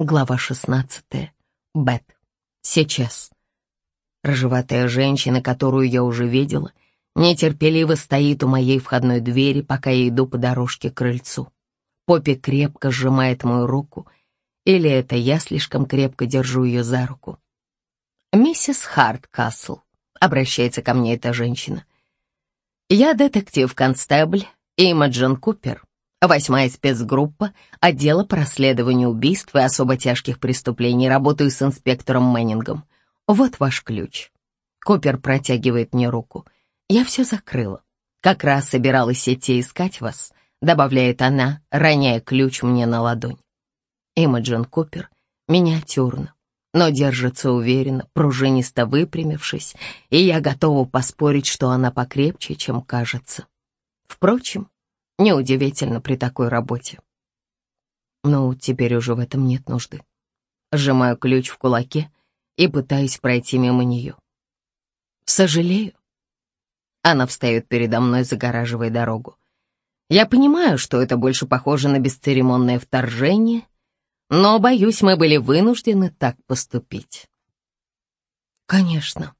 Глава 16. Бет. Сейчас. Рыжеватая женщина, которую я уже видела, нетерпеливо стоит у моей входной двери, пока я иду по дорожке к крыльцу. Поппи крепко сжимает мою руку, или это я слишком крепко держу ее за руку. «Миссис Харткасл», — обращается ко мне эта женщина. «Я детектив-констебль Имаджин Купер, восьмая спецгруппа отдела по расследованию убийств и особо тяжких преступлений, работаю с инспектором Мэннингом. Вот ваш ключ». Купер протягивает мне руку. «Я все закрыла. Как раз собиралась идти искать вас», — добавляет она, роняя ключ мне на ладонь. Имаджин Купер миниатюрно, но держится уверенно, пружинисто выпрямившись, и я готова поспорить, что она покрепче, чем кажется. Впрочем, неудивительно при такой работе. Ну, теперь уже в этом нет нужды. Сжимаю ключ в кулаке и пытаюсь пройти мимо нее. Сожалею. Она встает передо мной, загораживая дорогу. Я понимаю, что это больше похоже на бесцеремонное вторжение — но, боюсь, мы были вынуждены так поступить. Конечно,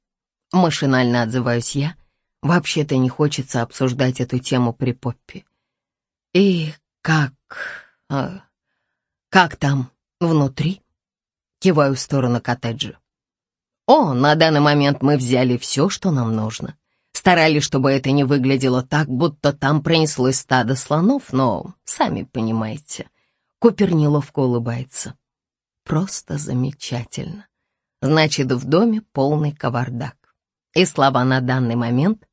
машинально отзываюсь я. Вообще-то не хочется обсуждать эту тему при Поппи. И как... Э, как там внутри? Киваю в сторону коттеджа. О, на данный момент мы взяли все, что нам нужно. Старались, чтобы это не выглядело так, будто там пронеслось стадо слонов, но, сами понимаете, Купер неловко улыбается. Просто замечательно. Значит, в доме полный кавардак. И слова на данный момент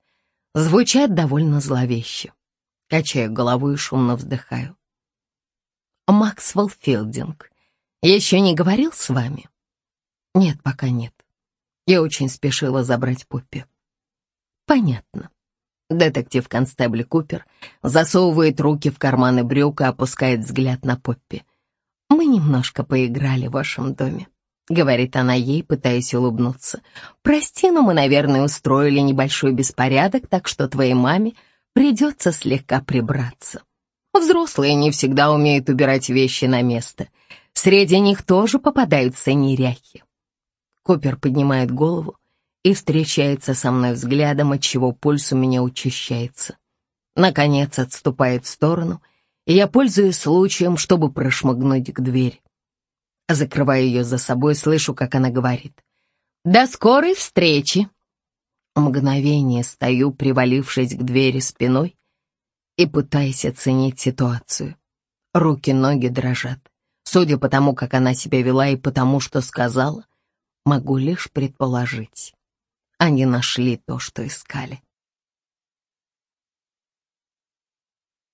звучат довольно зловеще. Качаю головой и шумно вздыхаю. Максвелл Филдинг еще не говорил с вами? Нет, пока нет. Я очень спешила забрать Поппи. Понятно. Детектив-констебль Купер засовывает руки в карманы брюк и опускает взгляд на Поппи. «Мы немножко поиграли в вашем доме», — говорит она ей, пытаясь улыбнуться. «Прости, но мы, наверное, устроили небольшой беспорядок, так что твоей маме придется слегка прибраться. Взрослые не всегда умеют убирать вещи на место. Среди них тоже попадаются неряхи». Купер поднимает голову, и встречается со мной взглядом, отчего пульс у меня учащается. Наконец отступает в сторону, и я пользуюсь случаем, чтобы прошмыгнуть к двери. Закрывая ее за собой, слышу, как она говорит. «До скорой встречи!» Мгновение стою, привалившись к двери спиной и пытаясь оценить ситуацию. Руки-ноги дрожат. Судя по тому, как она себя вела и потому, что сказала, могу лишь предположить. Они нашли то, что искали.